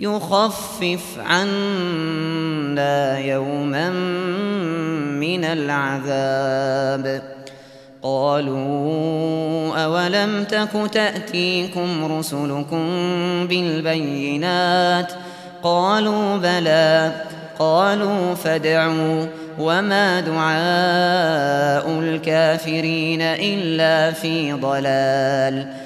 يخفف عنا يوما من العذاب. قالوا أولم تك تأتيكم رسلكم بالبينات؟ قالوا بلى. قالوا فادعوا. وما دعاء الكافرين إلا في ضلال.